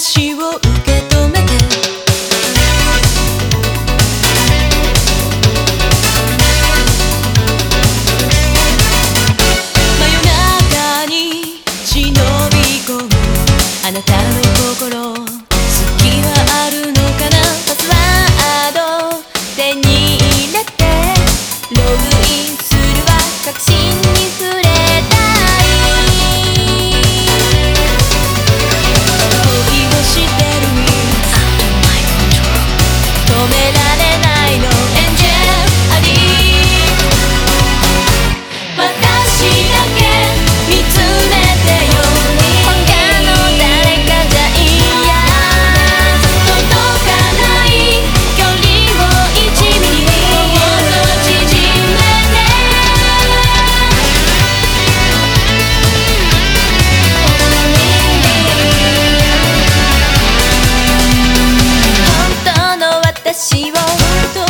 私を受け止めて」「真夜中に忍び込む。あなたの」めない私を